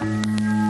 Música